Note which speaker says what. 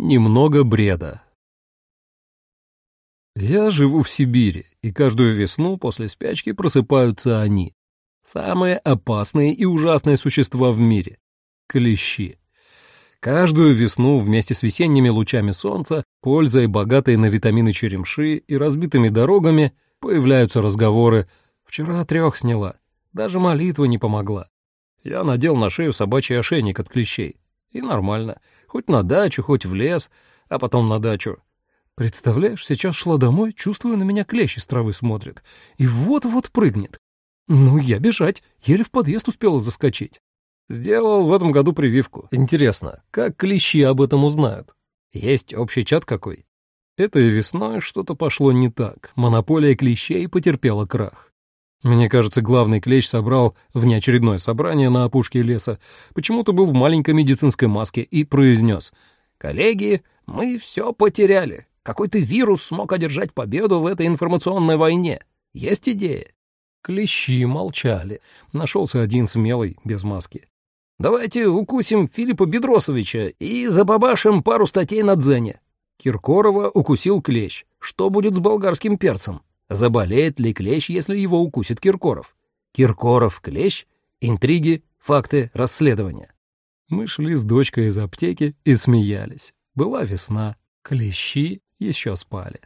Speaker 1: Немного бреда. Я живу в Сибири, и каждую весну после спячки просыпаются они. Самые опасные и ужасные существа в мире — клещи. Каждую весну вместе с весенними лучами солнца, пользой богатой на витамины черемши и разбитыми дорогами появляются разговоры «Вчера трех сняла, даже молитва не помогла». Я надел на шею собачий ошейник от клещей. И нормально. Хоть на дачу, хоть в лес, а потом на дачу. Представляешь, сейчас шла домой, чувствую, на меня клещ из травы смотрит. И вот-вот прыгнет. Ну, я бежать, еле в подъезд успела заскочить. Сделал в этом году прививку. Интересно, как клещи об этом узнают? Есть общий чат какой? Этой весной что-то пошло не так. Монополия клещей потерпела крах. Мне кажется, главный клещ собрал внеочередное собрание на опушке леса, почему-то был в маленькой медицинской маске и произнес «Коллеги, мы все потеряли. Какой-то вирус смог одержать победу в этой информационной войне. Есть идея?» Клещи молчали. Нашелся один смелый, без маски. «Давайте укусим Филиппа Бедросовича и забабашим пару статей на Дзене». Киркорова укусил клещ. Что будет с болгарским перцем? Заболеет ли клещ, если его укусит Киркоров? Киркоров, клещ, интриги, факты, расследования. Мы шли с дочкой из аптеки и смеялись. Была весна, клещи еще спали.